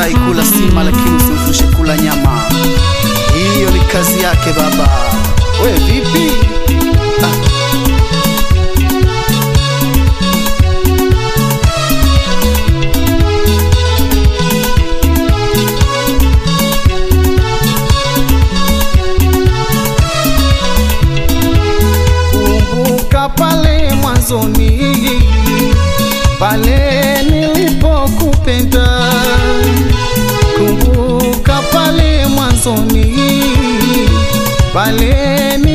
Haifai kula sima, lakini usimfundishe kula nyama. Hiyo ni kazi yake baba. We vipi? Pale mwanzoni, pale nilipokupenda soni vale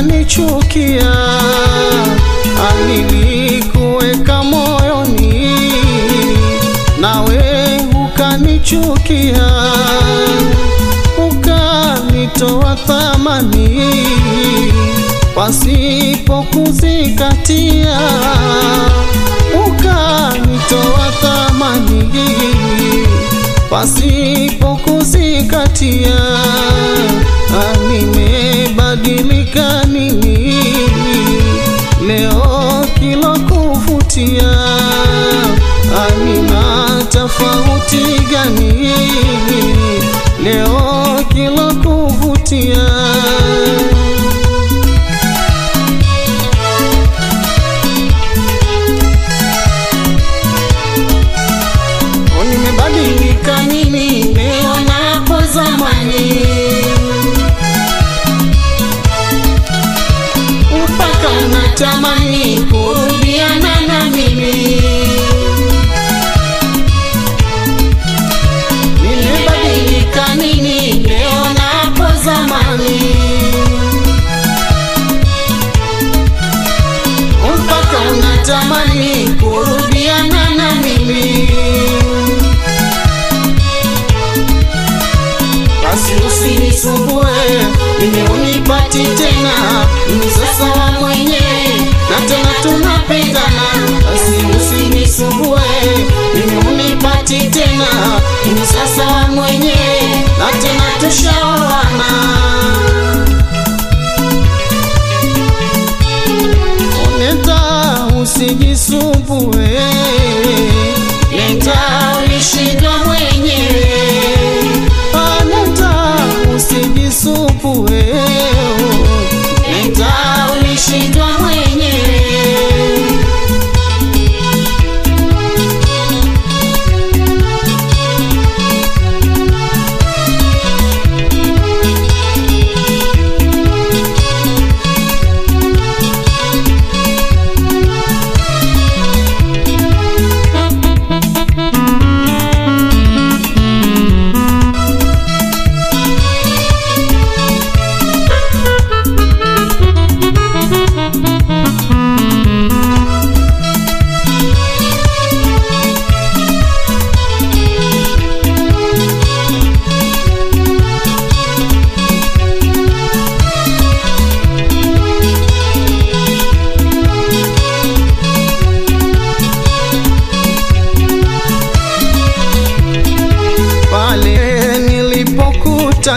ananichukia, alinikuweka moyoni, nawe ukanichukia, ukanitoa thamani pasipo kuzingatia, ukanitoa thamani pasipo kuzingatia umenikatia, nimebadilika nini leo kilo kuvutia, nina tofauti gani? Leo kilo kuvutia. ni sasa mwenyewe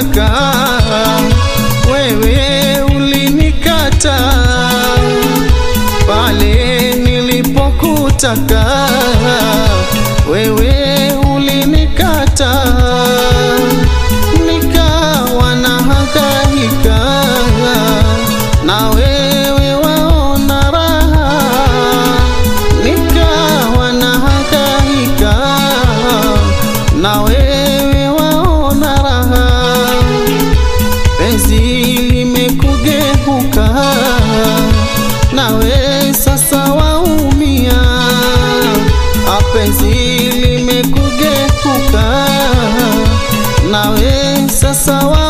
nilipokutaka wewe ulinikata, pale nilipokutaka sensação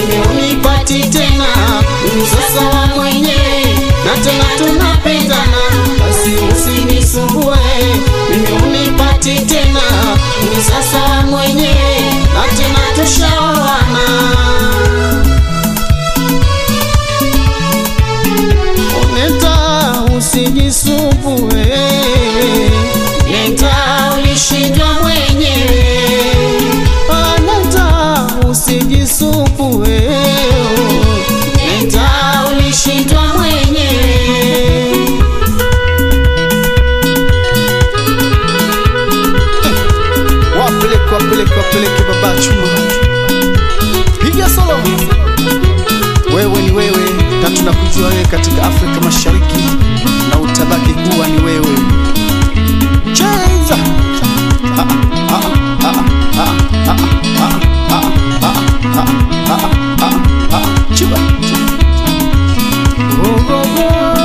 Unique Party wapeleke wapeleke baba piga solo. Wewe ni wewe na tunakujua wewe katika afrika mashariki. Na utabaki kuwa ni wewe. Chiba. Oh, oh, oh.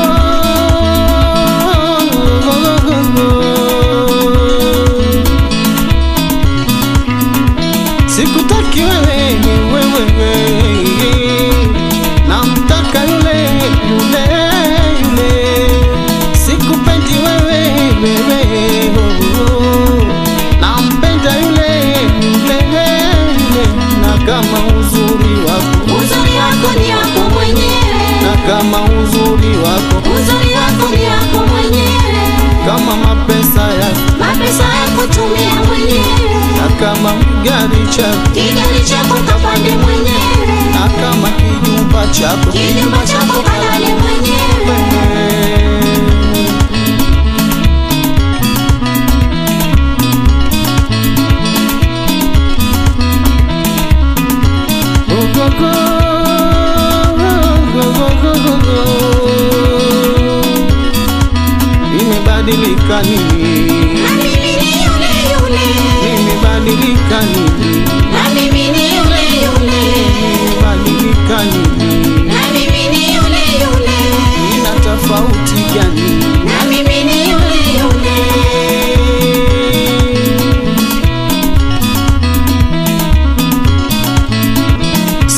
Sikutaki wewe wewe, namtaka yule yule yule. Sikupendi wewe wewe, nampenda yule yule yule. Na kama uzuri wako, Uzuri wako ni wako mwenyewe, na kama uzuri wako, uzuri wako ni wako mwenyewe, kama mapesa yako, mapesa yako tumia mwenyewe, na kama gari chako, kigari chako kapande mwenyewe, na kama kijumba chako kijumba chako kalale mwenyewe. Imebadilika nini?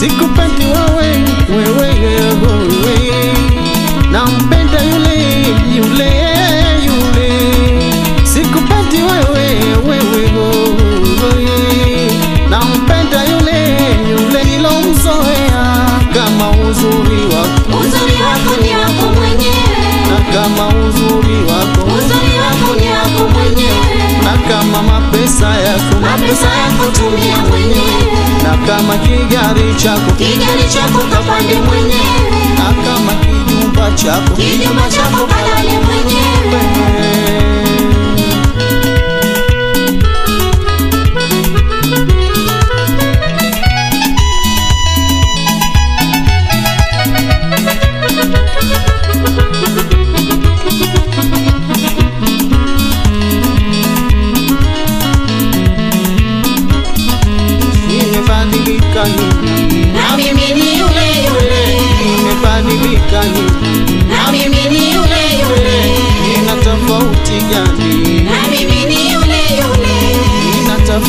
sikupende wewe wewe wewe, nampenda yule yule yule, sikupende wewe wewe wewe, nampenda yule yule. Nilomzoea. Kama uzuri wako. Uzuri wako ni wako mwenyewe, na kama uzuri wako. Uzuri wako ni wako mwenyewe, na kama mapesa yako. Mapesa yako tumia mwenyewe na kama kigari chako. Kigari chako kapande mwenyewe, na kama kijumba chako. Kijumba chako kalale mwenyewe.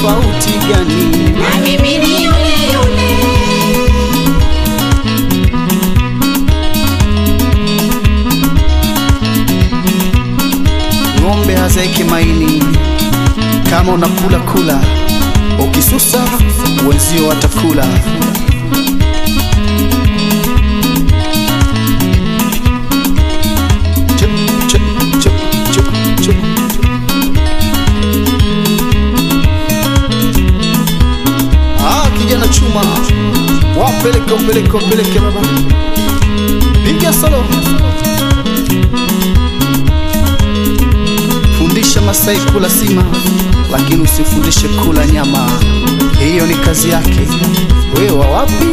Tofauti gani? Na mimi ni yule yule. ng'ombe hazeki maini. Kama unakula kula. Ukisusa wenzio watakula wapeleke upeleke upeleke baba piga solo fundisha Masai kula sima, lakini usifundishe kula nyama. Hiyo ni kazi yake. Wewe wa wapi?